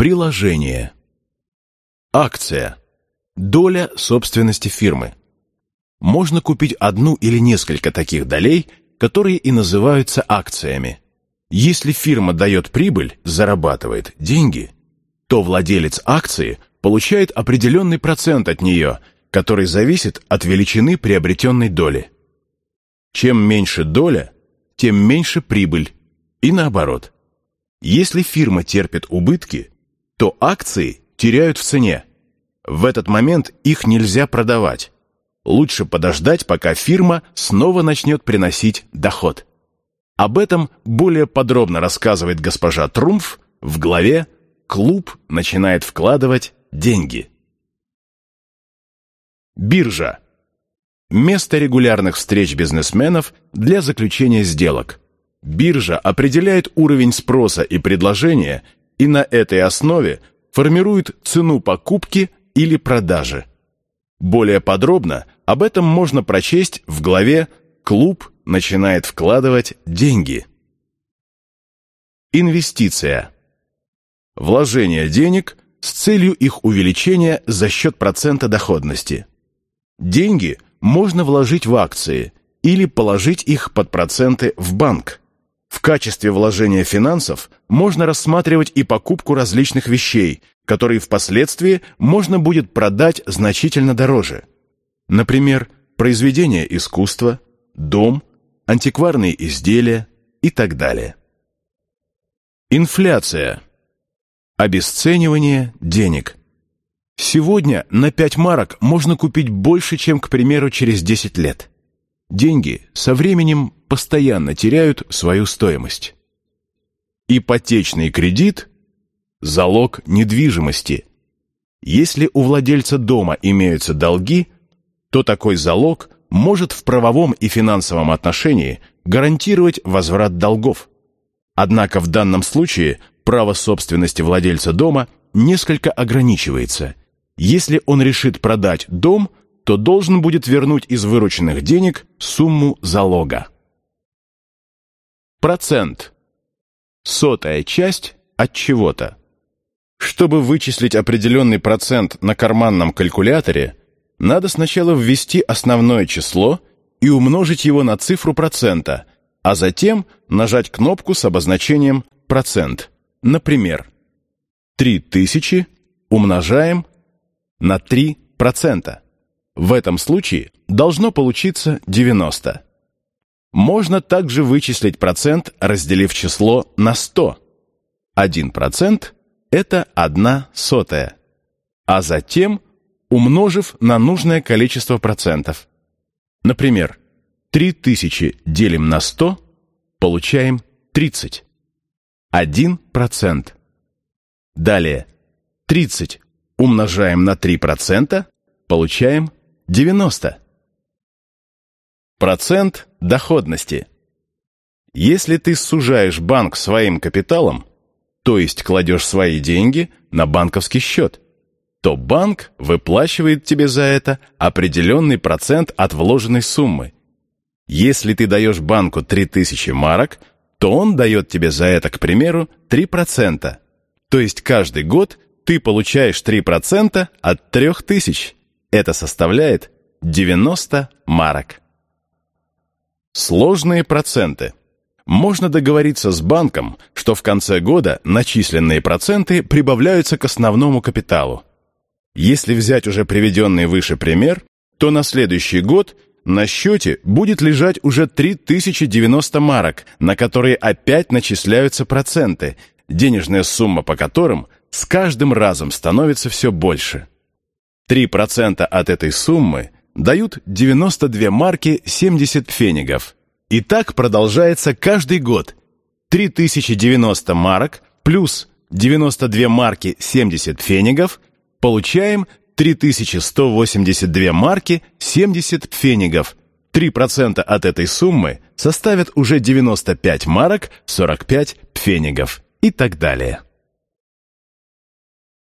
Приложение. Акция. Доля собственности фирмы. Можно купить одну или несколько таких долей, которые и называются акциями. Если фирма дает прибыль, зарабатывает деньги, то владелец акции получает определенный процент от нее, который зависит от величины приобретенной доли. Чем меньше доля, тем меньше прибыль, и наоборот. Если фирма терпит убытки, то акции теряют в цене. В этот момент их нельзя продавать. Лучше подождать, пока фирма снова начнет приносить доход. Об этом более подробно рассказывает госпожа Трумф в главе «Клуб начинает вкладывать деньги». Биржа. Место регулярных встреч бизнесменов для заключения сделок. Биржа определяет уровень спроса и предложения и на этой основе формирует цену покупки или продажи. Более подробно об этом можно прочесть в главе «Клуб начинает вкладывать деньги». Инвестиция. Вложение денег с целью их увеличения за счет процента доходности. Деньги можно вложить в акции или положить их под проценты в банк. В качестве вложения финансов можно рассматривать и покупку различных вещей, которые впоследствии можно будет продать значительно дороже. Например, произведения искусства, дом, антикварные изделия и так далее. Инфляция. Обесценивание денег. Сегодня на 5 марок можно купить больше, чем, к примеру, через 10 лет. Деньги со временем постоянно теряют свою стоимость. Ипотечный кредит – залог недвижимости. Если у владельца дома имеются долги, то такой залог может в правовом и финансовом отношении гарантировать возврат долгов. Однако в данном случае право собственности владельца дома несколько ограничивается. Если он решит продать дом, то должен будет вернуть из вырученных денег сумму залога. Процент. Сотая часть от чего-то. Чтобы вычислить определенный процент на карманном калькуляторе, надо сначала ввести основное число и умножить его на цифру процента, а затем нажать кнопку с обозначением «процент». Например, 3000 умножаем на 3%. В этом случае должно получиться 90. Можно также вычислить процент, разделив число на 100. 1% – это 1 сотая. А затем умножив на нужное количество процентов. Например, 3000 делим на 100, получаем 30. 1%. Далее, 30 умножаем на 3%, получаем 90. Процент доходности. Если ты сужаешь банк своим капиталом, то есть кладешь свои деньги на банковский счет, то банк выплачивает тебе за это определенный процент от вложенной суммы. Если ты даешь банку 3000 марок, то он дает тебе за это, к примеру, 3%. То есть каждый год ты получаешь 3% от 3000. Это составляет 90 марок. Сложные проценты. Можно договориться с банком, что в конце года начисленные проценты прибавляются к основному капиталу. Если взять уже приведенный выше пример, то на следующий год на счете будет лежать уже 3090 марок, на которые опять начисляются проценты, денежная сумма по которым с каждым разом становится все больше. 3% от этой суммы дают 92 марки 70 пфенигов. И так продолжается каждый год. 3090 марок плюс 92 марки 70 пфенигов получаем 3182 марки 70 пфенигов. 3% от этой суммы составят уже 95 марок 45 пфенигов и так далее.